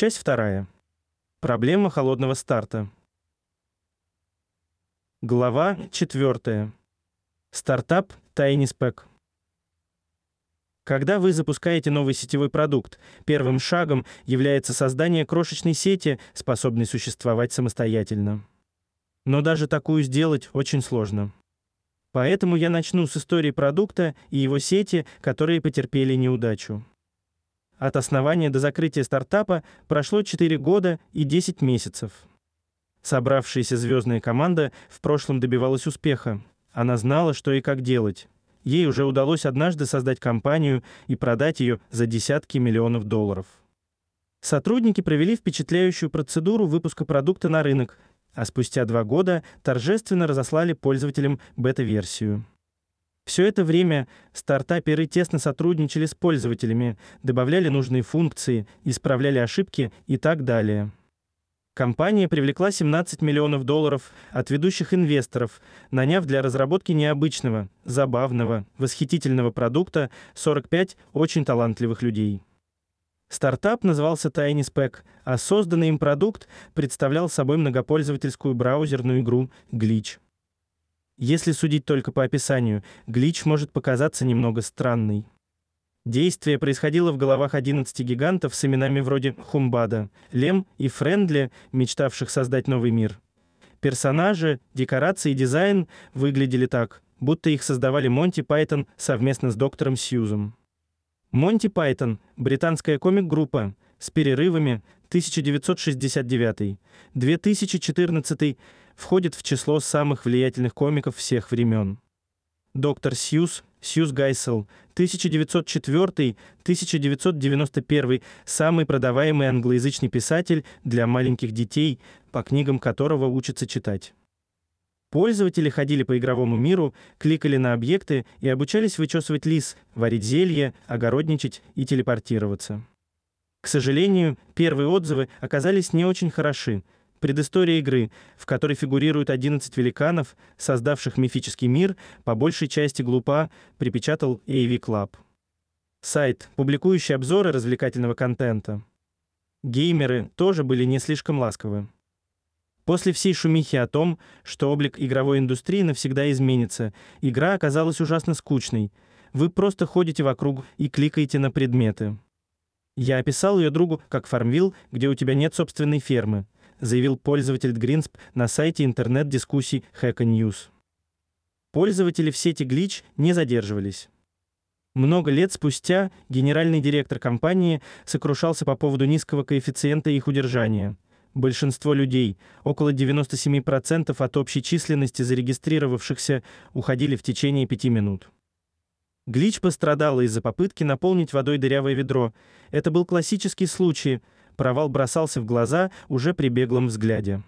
Часть вторая. Проблема холодного старта. Глава 4. Стартап TinySpec. Когда вы запускаете новый сетевой продукт, первым шагом является создание крошечной сети, способной существовать самостоятельно. Но даже такую сделать очень сложно. Поэтому я начну с истории продукта и его сети, которые потерпели неудачу. От основания до закрытия стартапа прошло 4 года и 10 месяцев. Собравшаяся звездная команда в прошлом добивалась успеха. Она знала, что и как делать. Ей уже удалось однажды создать компанию и продать ее за десятки миллионов долларов. Сотрудники провели впечатляющую процедуру выпуска продукта на рынок, а спустя два года торжественно разослали пользователям бета-версию. Все это время стартаперы тесно сотрудничали с пользователями, добавляли нужные функции, исправляли ошибки и так далее. Компания привлекла 17 миллионов долларов от ведущих инвесторов, наняв для разработки необычного, забавного, восхитительного продукта 45 очень талантливых людей. Стартап назывался TinySpec, а созданный им продукт представлял собой многопользовательскую браузерную игру Glitch. Если судить только по описанию, Glitch может показаться немного странной. Действие происходило в головах 11 гигантов с именами вроде Хумбада, Лем и Френдли, мечтавших создать новый мир. Персонажи, декорации и дизайн выглядели так, будто их создавали Монти Пайтон совместно с доктором Сьюзом. Монти Пайтон – британская комик-группа с перерывами 1969-2014 входит в число самых влиятельных комиков всех времен. Доктор Сьюз, Сьюз Гайсел, 1904-1991, самый продаваемый англоязычный писатель для маленьких детей, по книгам которого учатся читать. Пользователи ходили по игровому миру, кликали на объекты и обучались вычесывать лис, варить зелье, огородничать и телепортироваться. К сожалению, первые отзывы оказались не очень хороши. Предыстория игры, в которой фигурируют 11 великанов, создавших мифический мир, по большей части глупа, припечатал AV Club. Сайт, публикующий обзоры развлекательного контента. Геймеры тоже были не слишком ласковы. После всей шумихи о том, что облик игровой индустрии навсегда изменится, игра оказалась ужасно скучной. Вы просто ходите вокруг и кликаете на предметы. Я описал ее другу как Farmville, где у тебя нет собственной фермы, заявил пользователь Гринсп на сайте интернет-дискуссий Hacker News. Пользователи в сети Glitch не задерживались. Много лет спустя генеральный директор компании сокрушался по поводу низкого коэффициента их удержания – Большинство людей, около 97% от общей численности зарегистрировавшихся, уходили в течение пяти минут. Глич пострадала из-за попытки наполнить водой дырявое ведро. Это был классический случай. Провал бросался в глаза уже при беглом взгляде.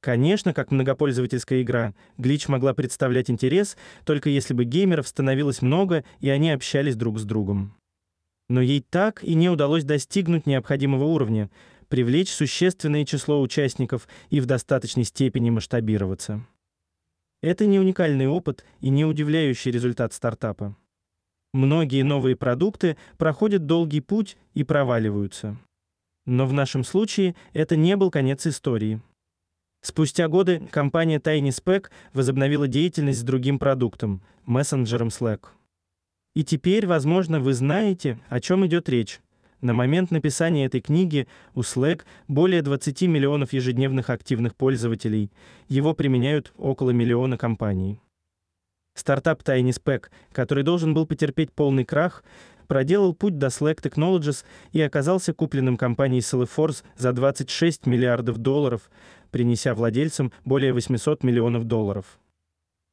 Конечно, как многопользовательская игра, Глич могла представлять интерес, только если бы геймеров становилось много и они общались друг с другом. Но ей так и не удалось достигнуть необходимого уровня, привлечь существенное число участников и в достаточной степени масштабироваться. Это не уникальный опыт и не удивляющий результат стартапа. Многие новые продукты проходят долгий путь и проваливаются. Но в нашем случае это не был конец истории. Спустя годы компания TinySpec возобновила деятельность с другим продуктом мессенджером Slack. И теперь, возможно, вы знаете, о чем идет речь. На момент написания этой книги у Slack более 20 миллионов ежедневных активных пользователей. Его применяют около миллиона компаний. Стартап TinySpec, который должен был потерпеть полный крах, проделал путь до Slack Technologies и оказался купленным компанией Salesforce за 26 миллиардов долларов, принеся владельцам более 800 миллионов долларов.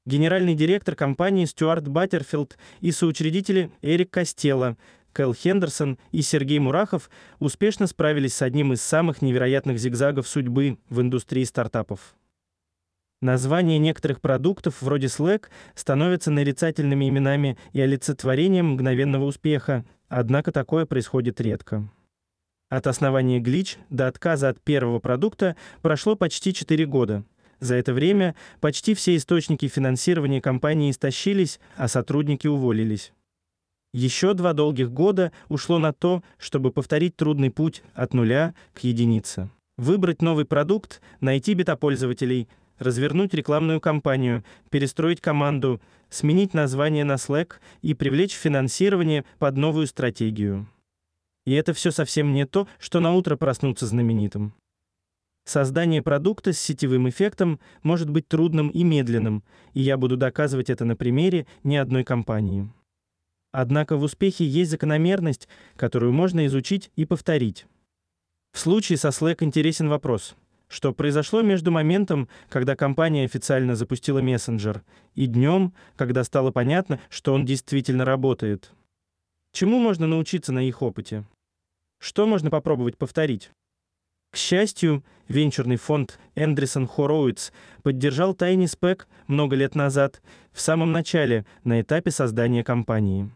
Генеральный директор компании Стюарт Баттерфилд и соучредители Эрик Костелло Кэл Хендерсон и Сергей Мурахов успешно справились с одним из самых невероятных зигзагов судьбы в индустрии стартапов. Названия некоторых продуктов, вроде Slack, становятся нарицательными именами и олицетворением мгновенного успеха, однако такое происходит редко. От основания Glitch до отказа от первого продукта прошло почти 4 года. За это время почти все источники финансирования компании истощились, а сотрудники уволились. Еще два долгих года ушло на то, чтобы повторить трудный путь от нуля к единице. Выбрать новый продукт, найти бета-пользователей, развернуть рекламную кампанию, перестроить команду, сменить название на Slack и привлечь финансирование под новую стратегию. И это все совсем не то, что на утро проснуться знаменитым. Создание продукта с сетевым эффектом может быть трудным и медленным, и я буду доказывать это на примере ни одной компании. Однако в успехе есть закономерность, которую можно изучить и повторить. В случае со Slack интересен вопрос, что произошло между моментом, когда компания официально запустила мессенджер, и днем, когда стало понятно, что он действительно работает. Чему можно научиться на их опыте? Что можно попробовать повторить? К счастью, венчурный фонд Эндрисон Horowitz поддержал Tiny Spec много лет назад, в самом начале, на этапе создания компании.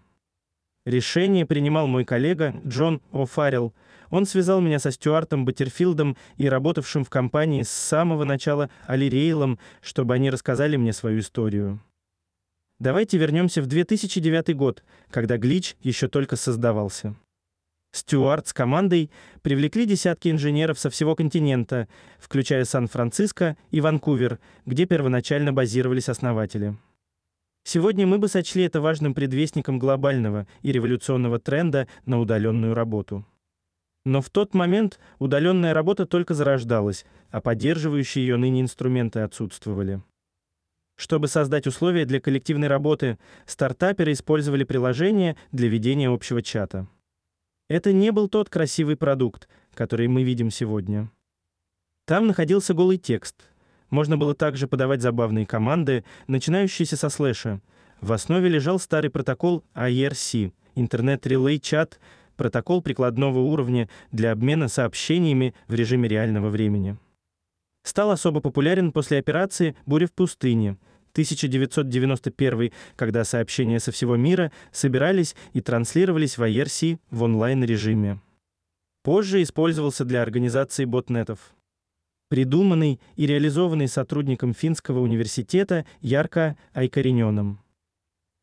Решение принимал мой коллега Джон О'Фаррелл. Он связал меня со Стюартом Баттерфилдом и работавшим в компании с самого начала Али Рейлом, чтобы они рассказали мне свою историю. Давайте вернемся в 2009 год, когда Glitch еще только создавался. Стюарт с командой привлекли десятки инженеров со всего континента, включая Сан-Франциско и Ванкувер, где первоначально базировались основатели. Сегодня мы бы сочли это важным предвестником глобального и революционного тренда на удаленную работу. Но в тот момент удаленная работа только зарождалась, а поддерживающие ее ныне инструменты отсутствовали. Чтобы создать условия для коллективной работы, стартаперы использовали приложение для ведения общего чата. Это не был тот красивый продукт, который мы видим сегодня. Там находился голый текст. Можно было также подавать забавные команды, начинающиеся со слэша. В основе лежал старый протокол IRC – Relay Chat, протокол прикладного уровня для обмена сообщениями в режиме реального времени. Стал особо популярен после операции «Буря в пустыне», 1991, когда сообщения со всего мира собирались и транслировались в IRC в онлайн-режиме. Позже использовался для организации ботнетов. Придуманный и реализованный сотрудником Финского университета Ярко Айкаринёном.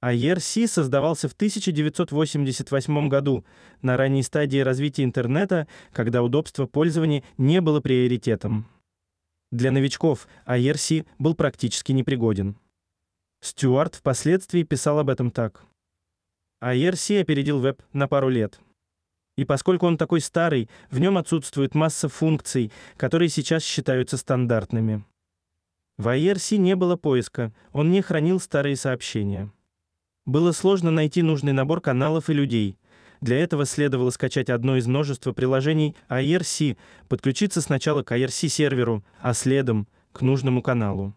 IRC создавался в 1988 году, на ранней стадии развития интернета, когда удобство пользования не было приоритетом. Для новичков IRC был практически непригоден. Стюарт впоследствии писал об этом так. IRC опередил веб на пару лет. И поскольку он такой старый, в нем отсутствует масса функций, которые сейчас считаются стандартными. В IRC не было поиска, он не хранил старые сообщения. Было сложно найти нужный набор каналов и людей – для этого следовало скачать одно из множества приложений IRC, подключиться сначала к IRC-серверу, а следом к нужному каналу.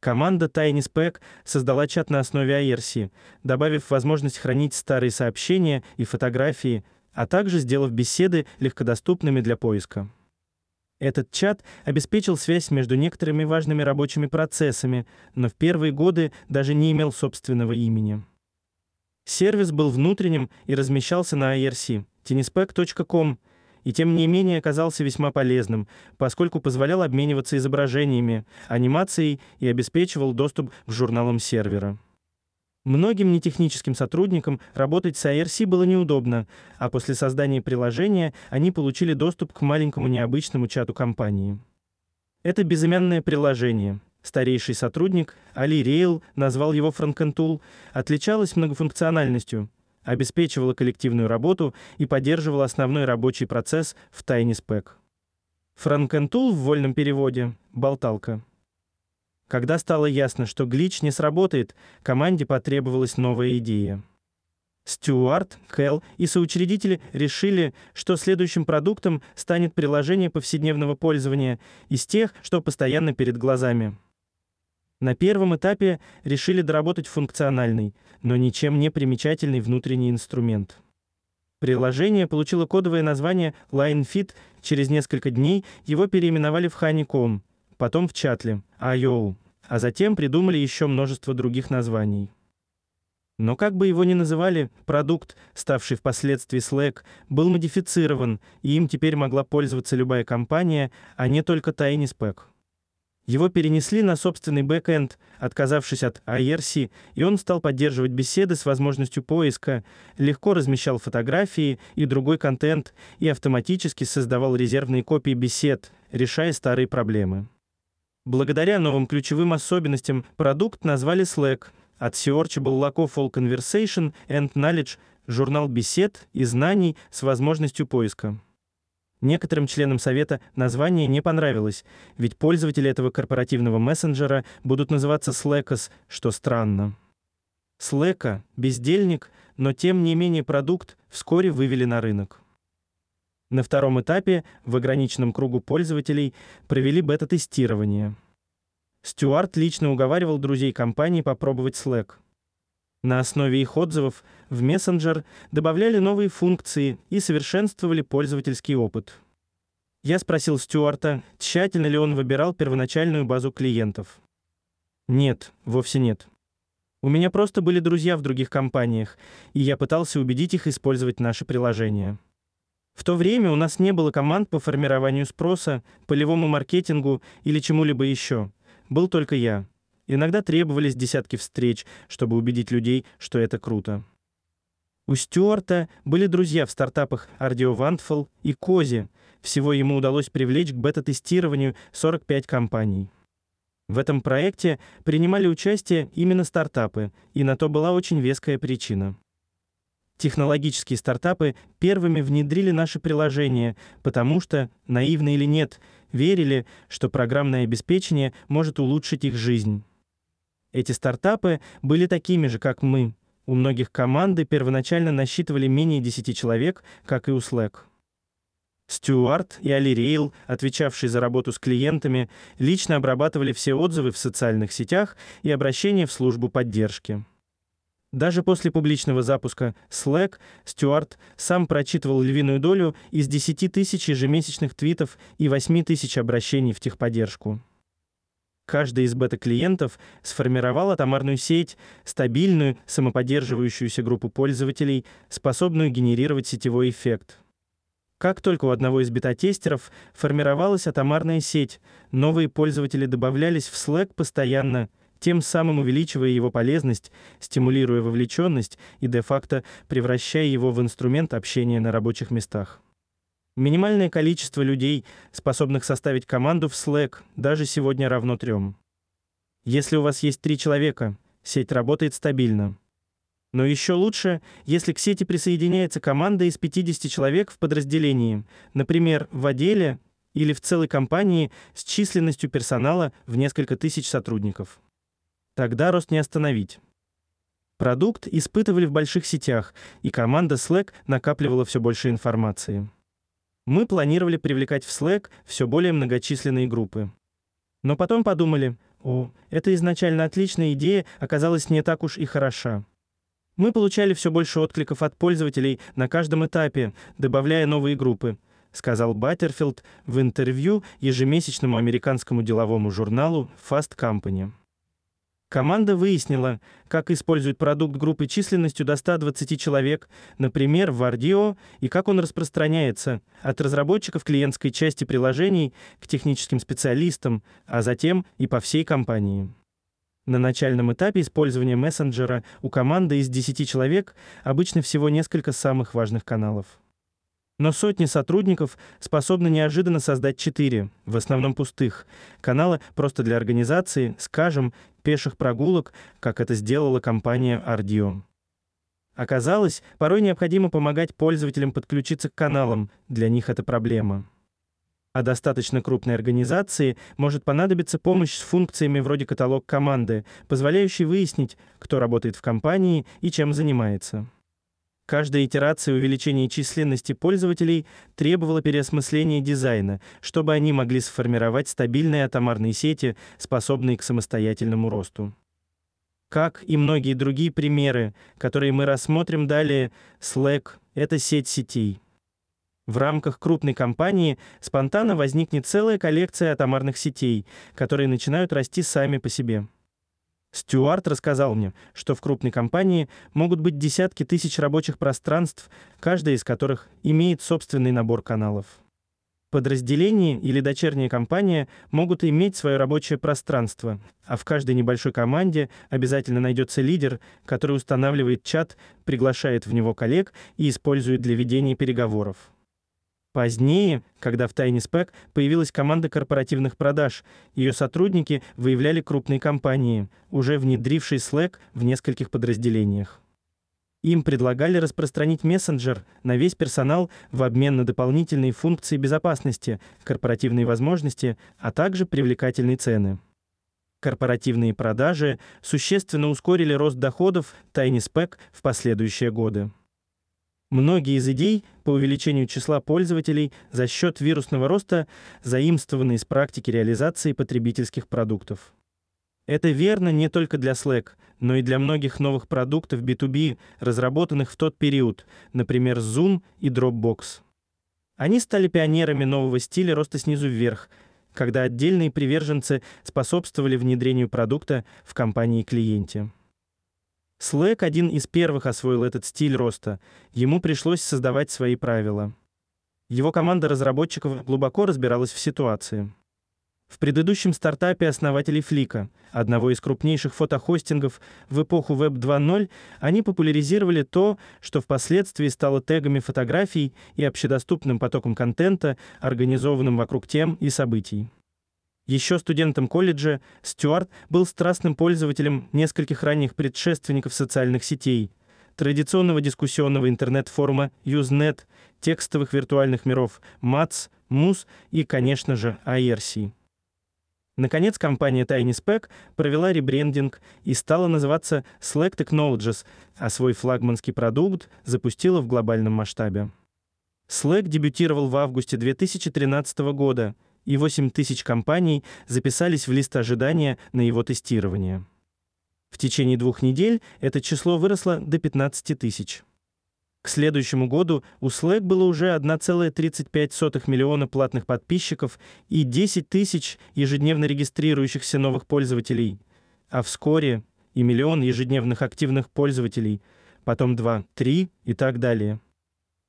Команда TinySpec создала чат на основе IRC, добавив возможность хранить старые сообщения и фотографии, а также сделав беседы легкодоступными для поиска. Этот чат обеспечил связь между некоторыми важными рабочими процессами, но в первые годы даже не имел собственного имени. Сервис был внутренним и размещался на IRC, tennispec.com, и тем не менее оказался весьма полезным, поскольку позволял обмениваться изображениями, анимацией и обеспечивал доступ к журналам сервера. Многим нетехническим сотрудникам работать с IRC было неудобно, а после создания приложения они получили доступ к маленькому необычному чату компании. Это безымянное приложение — Старейший сотрудник Ali Rayl назвал его Frankentool, отличалась многофункциональностью, обеспечивала коллективную работу и поддерживала основной рабочий процесс в Tiny Speck. Франкентул в вольном переводе болталка. Когда стало ясно, что глич не сработает, команде потребовалась новая идея. Стюарт, Хелл и соучредители решили, что следующим продуктом станет приложение повседневного пользования из тех, что постоянно перед глазами. На первом этапе решили доработать функциональный, но ничем не примечательный внутренний инструмент. Приложение получило кодовое название LineFit, через несколько дней его переименовали в Honeycomb, потом в Chatly, IO, а затем придумали еще множество других названий. Но как бы его ни называли, продукт, ставший впоследствии Slack, был модифицирован, и им теперь могла пользоваться любая компания, а не только TinySpec. Его перенесли на собственный бэкэнд, отказавшись от IRC, и он стал поддерживать беседы с возможностью поиска, легко размещал фотографии и другой контент и автоматически создавал резервные копии бесед, решая старые проблемы. Благодаря новым ключевым особенностям продукт назвали Slack. От Searchable Lack All Conversation and Knowledge журнал бесед и знаний с возможностью поиска. Некоторым членам совета название не понравилось, ведь пользователи этого корпоративного мессенджера будут называться Slackers, что странно. Slack – бездельник, но тем не менее продукт вскоре вывели на рынок. На втором этапе в ограниченном кругу пользователей провели бета-тестирование. Стюарт лично уговаривал друзей компании попробовать Slack. На основе их отзывов в мессенджер добавляли новые функции и совершенствовали пользовательский опыт. Я спросил Стюарта, тщательно ли он выбирал первоначальную базу клиентов. Нет, вовсе нет. У меня просто были друзья в других компаниях, и я пытался убедить их использовать наше приложение. В то время у нас не было команд по формированию спроса, полевому маркетингу или чему-либо еще. Был только я. Иногда требовались десятки встреч, чтобы убедить людей, что это круто. У Стюарта были друзья в стартапах Ardeo Wandful и Кози. Всего ему удалось привлечь к бета-тестированию 45 компаний. В этом проекте принимали участие именно стартапы, и на то была очень веская причина. Технологические стартапы первыми внедрили наше приложение, потому что, наивно или нет, верили, что программное обеспечение может улучшить их жизнь. Эти стартапы были такими же, как мы. У многих команды первоначально насчитывали менее 10 человек, как и у Slack. Стюарт и Али Рейл, отвечавшие за работу с клиентами, лично обрабатывали все отзывы в социальных сетях и обращения в службу поддержки. Даже после публичного запуска Slack Стюарт сам прочитывал львиную долю из 10 тысяч ежемесячных твитов и 8 тысяч обращений в техподдержку. Каждый из бета-клиентов сформировал атомарную сеть, стабильную, самоподдерживающуюся группу пользователей, способную генерировать сетевой эффект. Как только у одного из бета-тестеров формировалась атомарная сеть, новые пользователи добавлялись в Slack постоянно, тем самым увеличивая его полезность, стимулируя вовлеченность и де-факто превращая его в инструмент общения на рабочих местах. Минимальное количество людей, способных составить команду в Slack, даже сегодня равно трем. Если у вас есть три человека, сеть работает стабильно. Но еще лучше, если к сети присоединяется команда из 50 человек в подразделении, например, в отделе или в целой компании с численностью персонала в несколько тысяч сотрудников. Тогда рост не остановить. Продукт испытывали в больших сетях, и команда Slack накапливала все больше информации. Мы планировали привлекать в Slack все более многочисленные группы. Но потом подумали, о, эта изначально отличная идея оказалась не так уж и хороша. Мы получали все больше откликов от пользователей на каждом этапе, добавляя новые группы, сказал Баттерфилд в интервью ежемесячному американскому деловому журналу Fast Company. Команда выяснила, как использует продукт группы численностью до 120 человек, например, в Ardeo, и как он распространяется от разработчиков клиентской части приложений к техническим специалистам, а затем и по всей компании. На начальном этапе использования мессенджера у команды из 10 человек обычно всего несколько самых важных каналов. Но сотни сотрудников способны неожиданно создать четыре, в основном пустых, канала просто для организации, скажем, пеших прогулок, как это сделала компания Ardeo. Оказалось, порой необходимо помогать пользователям подключиться к каналам, для них это проблема. А достаточно крупной организации может понадобиться помощь с функциями вроде каталог команды, позволяющий выяснить, кто работает в компании и чем занимается. Каждая итерация увеличения численности пользователей требовала переосмысления дизайна, чтобы они могли сформировать стабильные атомарные сети, способные к самостоятельному росту. Как и многие другие примеры, которые мы рассмотрим далее, Slack это сеть сетей. В рамках крупной компании спонтанно возникнет целая коллекция атомарных сетей, которые начинают расти сами по себе. Стюарт рассказал мне, что в крупной компании могут быть десятки тысяч рабочих пространств, каждая из которых имеет собственный набор каналов. Подразделение или дочерняя компания могут иметь свое рабочее пространство, а в каждой небольшой команде обязательно найдется лидер, который устанавливает чат, приглашает в него коллег и использует для ведения переговоров. Позднее, когда в Tiny Spec появилась команда корпоративных продаж, ее сотрудники выявляли крупные компании, уже внедрившие Slack в нескольких подразделениях. Им предлагали распространить мессенджер на весь персонал в обмен на дополнительные функции безопасности, корпоративные возможности, а также привлекательные цены. Корпоративные продажи существенно ускорили рост доходов TinySpec в последующие годы. Многие из идей по увеличению числа пользователей за счет вирусного роста заимствованы из практики реализации потребительских продуктов. Это верно не только для Slack, но и для многих новых продуктов B2B, разработанных в тот период, например, Zoom и Dropbox. Они стали пионерами нового стиля роста снизу вверх, когда отдельные приверженцы способствовали внедрению продукта в компании-клиенте. Slack один из первых освоил этот стиль роста. Ему пришлось создавать свои правила. Его команда разработчиков глубоко разбиралась в ситуации. В предыдущем стартапе основателей Флика, одного из крупнейших фотохостингов в эпоху Web 2.0, они популяризировали то, что впоследствии стало тегами фотографий и общедоступным потоком контента, организованным вокруг тем и событий. Еще студентом колледжа Стюарт был страстным пользователем нескольких ранних предшественников социальных сетей, традиционного дискуссионного интернет-форума Usenet, текстовых виртуальных миров MATS, MUS и, конечно же, IRC. Наконец, компания TinySpec провела ребрендинг и стала называться Slack Technologies, а свой флагманский продукт запустила в глобальном масштабе. Slack дебютировал в августе 2013 года, и 8 тысяч компаний записались в лист ожидания на его тестирование. В течение двух недель это число выросло до 15 тысяч. К следующему году у Slack было уже 1,35 миллиона платных подписчиков и 10 тысяч ежедневно регистрирующихся новых пользователей, а вскоре и миллион ежедневных активных пользователей, потом 2, 3 и так далее.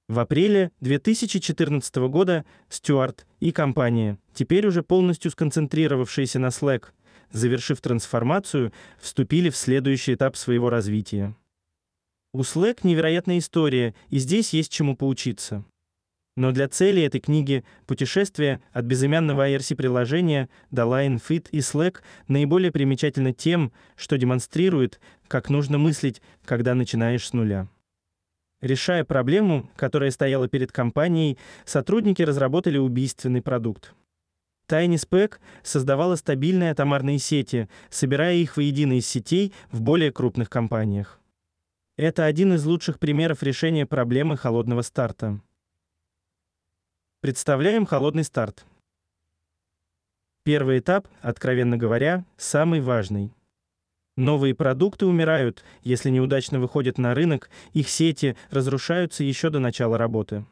В апреле 2014 года Стюарт и компания, теперь уже полностью сконцентрировавшиеся на Slack, завершив трансформацию, вступили в следующий этап своего развития. У Slack невероятная история, и здесь есть чему поучиться. Но для цели этой книги путешествие от безымянного IRC-приложения до Line Fit и Slack наиболее примечательно тем, что демонстрирует, как нужно мыслить, когда начинаешь с нуля. Решая проблему, которая стояла перед компанией, сотрудники разработали убийственный продукт. TinySpec создавала стабильные атомарные сети, собирая их воедино из сетей в более крупных компаниях. Это один из лучших примеров решения проблемы холодного старта. Представляем холодный старт. Первый этап, откровенно говоря, самый важный. Новые продукты умирают, если неудачно выходят на рынок, их сети разрушаются еще до начала работы.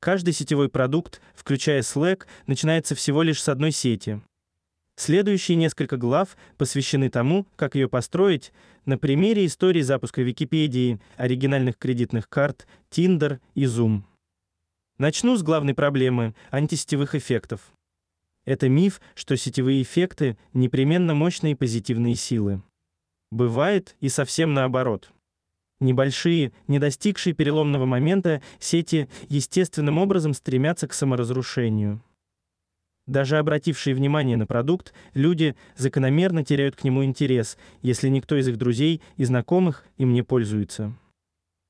Каждый сетевой продукт, включая Slack, начинается всего лишь с одной сети. Следующие несколько глав посвящены тому, как ее построить, на примере истории запуска Википедии, оригинальных кредитных карт, Tinder и Zoom. Начну с главной проблемы антисетевых эффектов. Это миф, что сетевые эффекты непременно мощные позитивные силы. Бывает и совсем наоборот. Небольшие, не достигшие переломного момента сети естественным образом стремятся к саморазрушению. Даже обратившие внимание на продукт, люди закономерно теряют к нему интерес, если никто из их друзей и знакомых им не пользуется.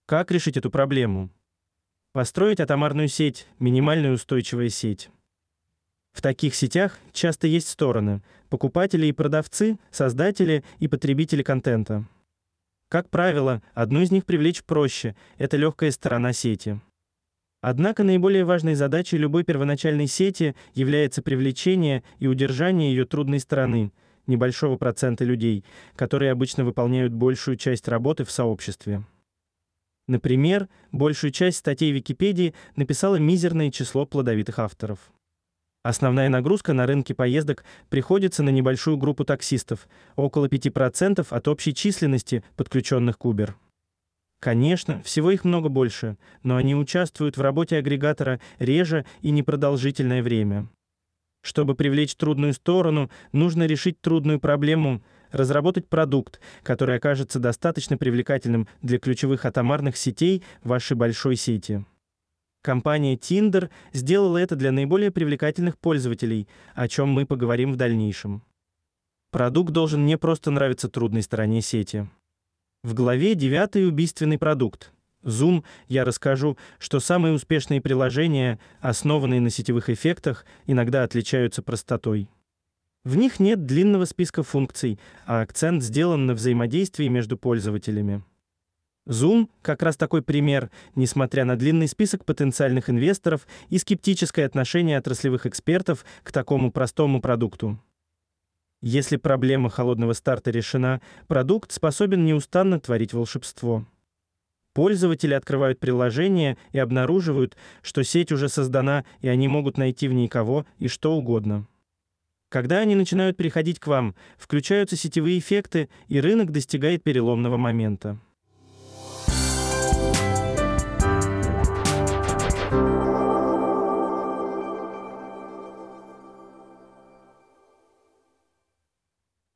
Как решить эту проблему? Построить атомарную сеть, минимальная устойчивая сеть. В таких сетях часто есть стороны: покупатели и продавцы, создатели и потребители контента. Как правило, одну из них привлечь проще это легкая сторона сети. Однако наиболее важной задачей любой первоначальной сети является привлечение и удержание ее трудной стороны небольшого процента людей, которые обычно выполняют большую часть работы в сообществе. Например, большую часть статей Википедии написало мизерное число плодовитых авторов. Основная нагрузка на рынке поездок приходится на небольшую группу таксистов, около 5% от общей численности подключенных к Uber. Конечно, всего их много больше, но они участвуют в работе агрегатора реже и непродолжительное время. Чтобы привлечь трудную сторону, нужно решить трудную проблему, разработать продукт, который окажется достаточно привлекательным для ключевых атомарных сетей вашей большой сети. Компания Tinder сделала это для наиболее привлекательных пользователей, о чем мы поговорим в дальнейшем. Продукт должен не просто нравиться трудной стороне сети. В главе 9 убийственный продукт. Zoom я расскажу, что самые успешные приложения, основанные на сетевых эффектах, иногда отличаются простотой. В них нет длинного списка функций, а акцент сделан на взаимодействии между пользователями. Zoom как раз такой пример, несмотря на длинный список потенциальных инвесторов и скептическое отношение отраслевых экспертов к такому простому продукту. Если проблема холодного старта решена, продукт способен неустанно творить волшебство. Пользователи открывают приложение и обнаруживают, что сеть уже создана, и они могут найти в ней кого и что угодно. Когда они начинают приходить к вам, включаются сетевые эффекты, и рынок достигает переломного момента.